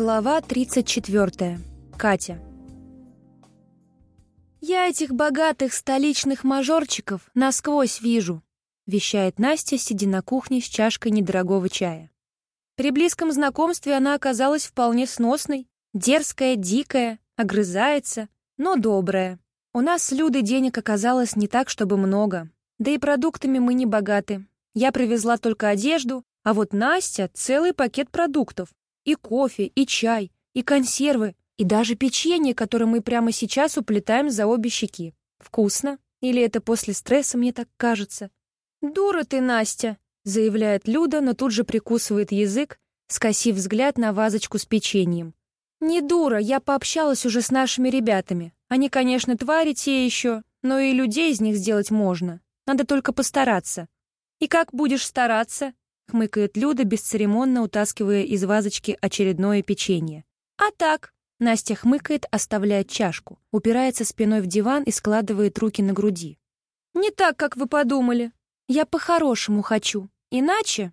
Глава 34. Катя. «Я этих богатых столичных мажорчиков насквозь вижу», вещает Настя, сидя на кухне с чашкой недорогого чая. При близком знакомстве она оказалась вполне сносной, дерзкая, дикая, огрызается, но добрая. У нас с Людой денег оказалось не так, чтобы много. Да и продуктами мы не богаты. Я привезла только одежду, а вот Настя — целый пакет продуктов. И кофе, и чай, и консервы, и даже печенье, которое мы прямо сейчас уплетаем за обе щеки. Вкусно? Или это после стресса мне так кажется? «Дура ты, Настя!» — заявляет Люда, но тут же прикусывает язык, скосив взгляд на вазочку с печеньем. «Не дура, я пообщалась уже с нашими ребятами. Они, конечно, твари те еще, но и людей из них сделать можно. Надо только постараться». «И как будешь стараться?» — хмыкает Люда, бесцеремонно утаскивая из вазочки очередное печенье. «А так?» — Настя хмыкает, оставляя чашку, упирается спиной в диван и складывает руки на груди. «Не так, как вы подумали. Я по-хорошему хочу. Иначе...»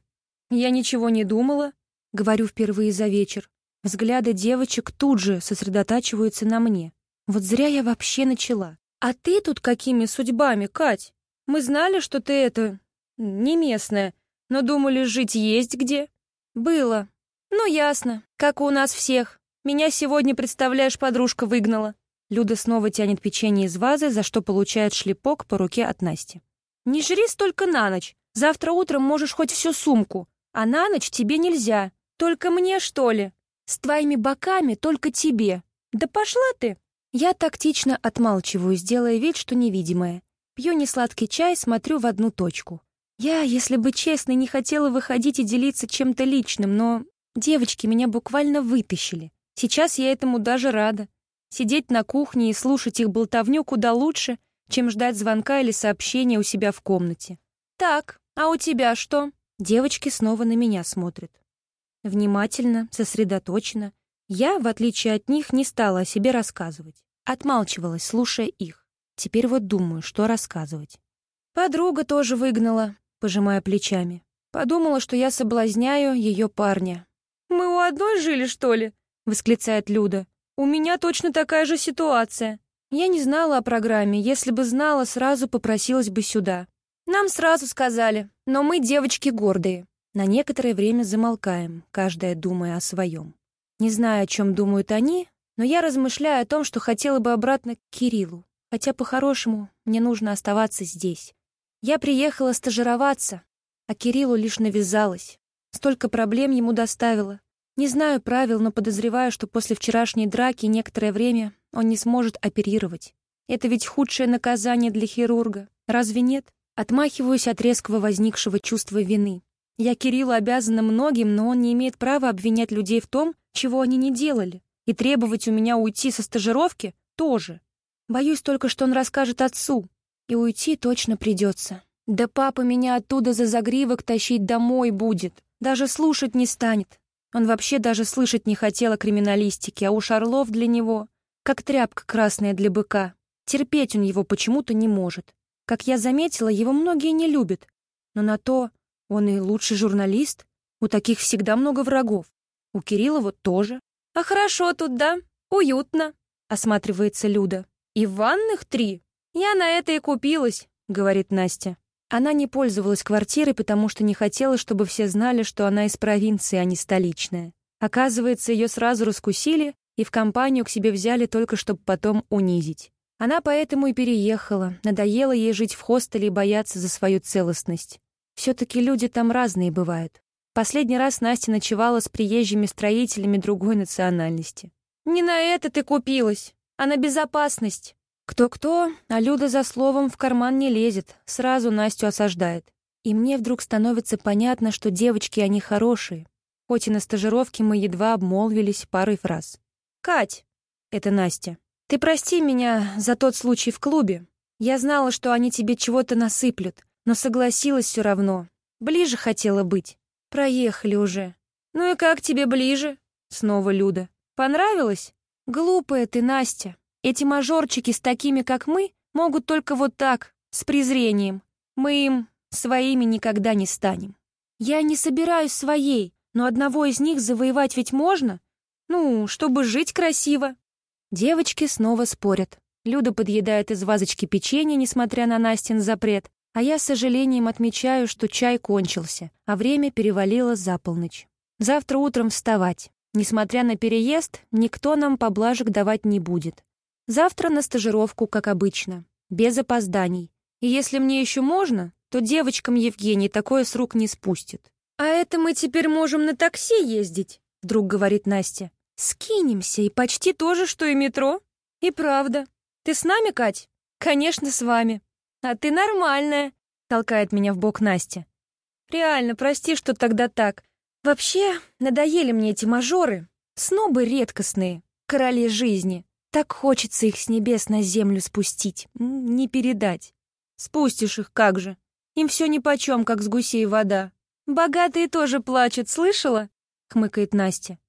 «Я ничего не думала», — говорю впервые за вечер. Взгляды девочек тут же сосредотачиваются на мне. Вот зря я вообще начала. «А ты тут какими судьбами, Кать? Мы знали, что ты это... не местная, но думали, жить есть где. Было. Ну, ясно. Как у нас всех. Меня сегодня, представляешь, подружка выгнала. Люда снова тянет печенье из вазы, за что получает шлепок по руке от Насти. «Не жри столько на ночь. Завтра утром можешь хоть всю сумку. А на ночь тебе нельзя. Только мне, что ли? С твоими боками только тебе. Да пошла ты!» Я тактично отмалчиваюсь, делая вид, что невидимая. Пью несладкий чай, смотрю в одну точку. Я, если быть честной, не хотела выходить и делиться чем-то личным, но девочки меня буквально вытащили. Сейчас я этому даже рада. Сидеть на кухне и слушать их болтовню куда лучше, чем ждать звонка или сообщения у себя в комнате. «Так, а у тебя что?» Девочки снова на меня смотрят. Внимательно, сосредоточенно. Я, в отличие от них, не стала о себе рассказывать. Отмалчивалась, слушая их. Теперь вот думаю, что рассказывать. Подруга тоже выгнала пожимая плечами. Подумала, что я соблазняю ее парня. «Мы у одной жили, что ли?» — восклицает Люда. «У меня точно такая же ситуация. Я не знала о программе. Если бы знала, сразу попросилась бы сюда. Нам сразу сказали, но мы девочки гордые. На некоторое время замолкаем, каждая думая о своем. Не знаю, о чем думают они, но я размышляю о том, что хотела бы обратно к Кириллу. Хотя, по-хорошему, мне нужно оставаться здесь. Я приехала стажироваться, а Кириллу лишь навязалась. Столько проблем ему доставила. Не знаю правил, но подозреваю, что после вчерашней драки некоторое время он не сможет оперировать. Это ведь худшее наказание для хирурга. Разве нет? Отмахиваюсь от резкого возникшего чувства вины. Я Кириллу обязана многим, но он не имеет права обвинять людей в том, чего они не делали. И требовать у меня уйти со стажировки тоже. Боюсь только, что он расскажет отцу, и уйти точно придется. Да папа меня оттуда за загривок тащить домой будет. Даже слушать не станет. Он вообще даже слышать не хотел о криминалистике, а уж Орлов для него как тряпка красная для быка. Терпеть он его почему-то не может. Как я заметила, его многие не любят. Но на то он и лучший журналист. У таких всегда много врагов. У Кирилла вот тоже. «А хорошо тут, да? Уютно», — осматривается Люда. «И ванных три?» «Я на это и купилась», — говорит Настя. Она не пользовалась квартирой, потому что не хотела, чтобы все знали, что она из провинции, а не столичная. Оказывается, ее сразу раскусили и в компанию к себе взяли только, чтобы потом унизить. Она поэтому и переехала, надоело ей жить в хостеле и бояться за свою целостность. Все-таки люди там разные бывают. Последний раз Настя ночевала с приезжими строителями другой национальности. «Не на это ты купилась, а на безопасность», кто-кто, а Люда за словом в карман не лезет, сразу Настю осаждает. И мне вдруг становится понятно, что девочки, они хорошие. Хоть и на стажировке мы едва обмолвились парой фраз. «Кать!» — это Настя. «Ты прости меня за тот случай в клубе. Я знала, что они тебе чего-то насыплют, но согласилась все равно. Ближе хотела быть. Проехали уже. Ну и как тебе ближе?» Снова Люда. «Понравилось? Глупая ты, Настя. Эти мажорчики с такими, как мы, могут только вот так, с презрением. Мы им своими никогда не станем. Я не собираюсь своей, но одного из них завоевать ведь можно? Ну, чтобы жить красиво. Девочки снова спорят. Люда подъедает из вазочки печенье, несмотря на Настин запрет, а я с сожалением отмечаю, что чай кончился, а время перевалило за полночь. Завтра утром вставать. Несмотря на переезд, никто нам поблажек давать не будет. Завтра на стажировку, как обычно, без опозданий. И если мне еще можно, то девочкам Евгений такое с рук не спустит. «А это мы теперь можем на такси ездить», — вдруг говорит Настя. «Скинемся, и почти то же, что и метро». «И правда. Ты с нами, Кать?» «Конечно, с вами». «А ты нормальная», — толкает меня в бок Настя. «Реально, прости, что тогда так. Вообще, надоели мне эти мажоры. Снобы редкостные, короли жизни. Так хочется их с небес на землю спустить, не передать. Спустишь их как же. Им все нипочем, как с гусей вода. Богатые тоже плачут, слышала? Хмыкает Настя.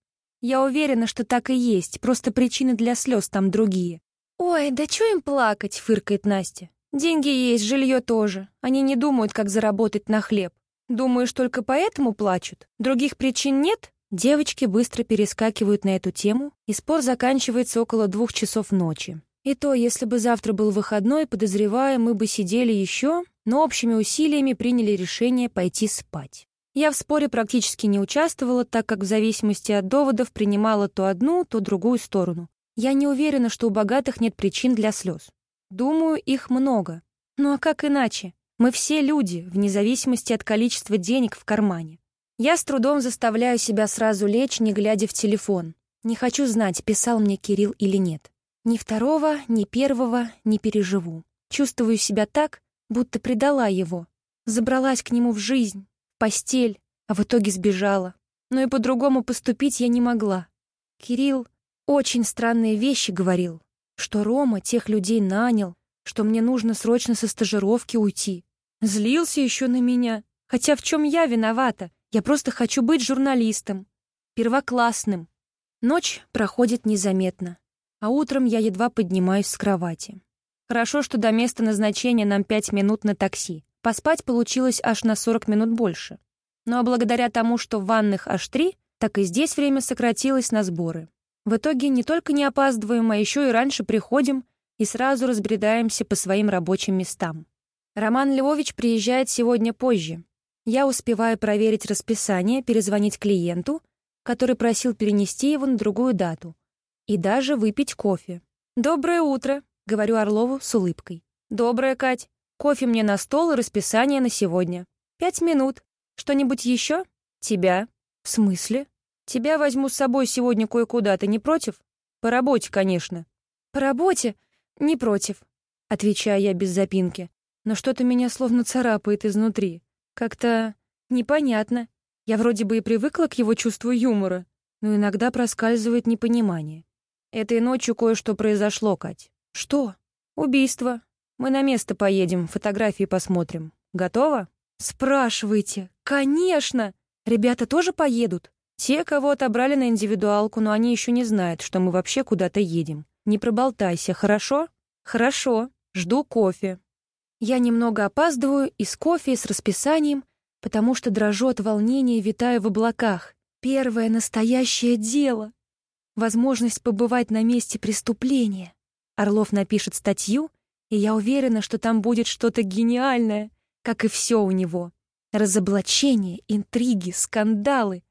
Я уверена, что так и есть, просто причины для слез там другие. Ой, да что им плакать, фыркает Настя. Деньги есть, жилье тоже. Они не думают, как заработать на хлеб. Думаешь, только поэтому плачут? Других причин нет? Девочки быстро перескакивают на эту тему, и спор заканчивается около двух часов ночи. И то, если бы завтра был выходной, подозревая, мы бы сидели еще, но общими усилиями приняли решение пойти спать. Я в споре практически не участвовала, так как в зависимости от доводов принимала то одну, то другую сторону. Я не уверена, что у богатых нет причин для слез. Думаю, их много. Ну а как иначе? Мы все люди, вне зависимости от количества денег в кармане. Я с трудом заставляю себя сразу лечь, не глядя в телефон. Не хочу знать, писал мне Кирилл или нет. Ни второго, ни первого не переживу. Чувствую себя так, будто предала его. Забралась к нему в жизнь, в постель, а в итоге сбежала. Но и по-другому поступить я не могла. Кирилл очень странные вещи говорил, что Рома тех людей нанял, что мне нужно срочно со стажировки уйти. Злился еще на меня. Хотя в чем я виновата? Я просто хочу быть журналистом. Первоклассным. Ночь проходит незаметно, а утром я едва поднимаюсь с кровати. Хорошо, что до места назначения нам пять минут на такси. Поспать получилось аж на 40 минут больше. Ну а благодаря тому, что в ванных аж три, так и здесь время сократилось на сборы. В итоге не только не опаздываем, а еще и раньше приходим и сразу разбредаемся по своим рабочим местам. Роман Львович приезжает сегодня позже. Я успеваю проверить расписание, перезвонить клиенту, который просил перенести его на другую дату, и даже выпить кофе. «Доброе утро», — говорю Орлову с улыбкой. «Доброе, Кать. Кофе мне на стол и расписание на сегодня. Пять минут. Что-нибудь еще? Тебя. В смысле? Тебя возьму с собой сегодня кое-куда. Ты не против? По работе, конечно. По работе? Не против. Отвечаю я без запинки. Но что-то меня словно царапает изнутри. Как-то непонятно. Я вроде бы и привыкла к его чувству юмора, но иногда проскальзывает непонимание. Этой ночью кое-что произошло, Кать. «Что?» «Убийство. Мы на место поедем, фотографии посмотрим. Готово?» «Спрашивайте. Конечно! Ребята тоже поедут?» «Те, кого отобрали на индивидуалку, но они еще не знают, что мы вообще куда-то едем. Не проболтайся, хорошо?» «Хорошо. Жду кофе». Я немного опаздываю и с кофе, с расписанием, потому что дрожу от волнения витаю в облаках. Первое настоящее дело. Возможность побывать на месте преступления. Орлов напишет статью, и я уверена, что там будет что-то гениальное, как и все у него. Разоблачения, интриги, скандалы.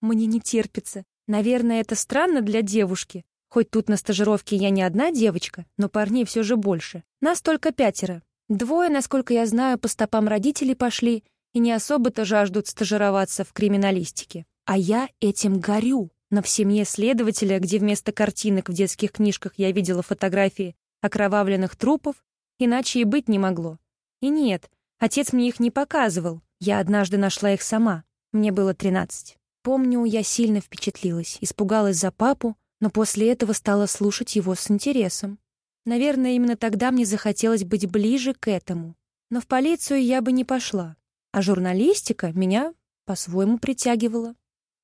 Мне не терпится. Наверное, это странно для девушки. Хоть тут на стажировке я не одна девочка, но парней все же больше. Нас только пятеро. Двое, насколько я знаю, по стопам родителей пошли и не особо-то жаждут стажироваться в криминалистике. А я этим горю. Но в семье следователя, где вместо картинок в детских книжках я видела фотографии окровавленных трупов, иначе и быть не могло. И нет, отец мне их не показывал. Я однажды нашла их сама. Мне было тринадцать. Помню, я сильно впечатлилась, испугалась за папу, но после этого стала слушать его с интересом. Наверное, именно тогда мне захотелось быть ближе к этому. Но в полицию я бы не пошла. А журналистика меня по-своему притягивала.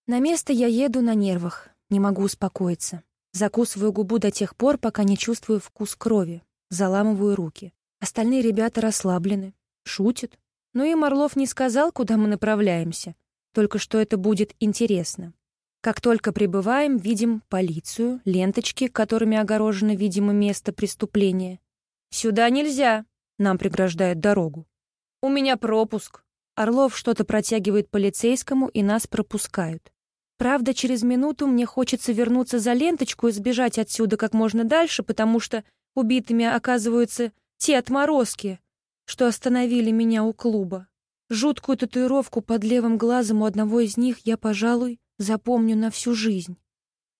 На место я еду на нервах, не могу успокоиться. Закусываю губу до тех пор, пока не чувствую вкус крови. Заламываю руки. Остальные ребята расслаблены, шутят. Но им Орлов не сказал, куда мы направляемся. Только что это будет интересно. Как только прибываем, видим полицию, ленточки, которыми огорожено, видимо, место преступления. «Сюда нельзя!» — нам преграждают дорогу. «У меня пропуск!» Орлов что-то протягивает полицейскому, и нас пропускают. Правда, через минуту мне хочется вернуться за ленточку и сбежать отсюда как можно дальше, потому что убитыми оказываются те отморозки, что остановили меня у клуба. Жуткую татуировку под левым глазом у одного из них я, пожалуй, запомню на всю жизнь.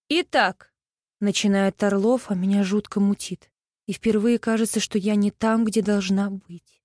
«Итак», — начинает Орлов, а меня жутко мутит. И впервые кажется, что я не там, где должна быть.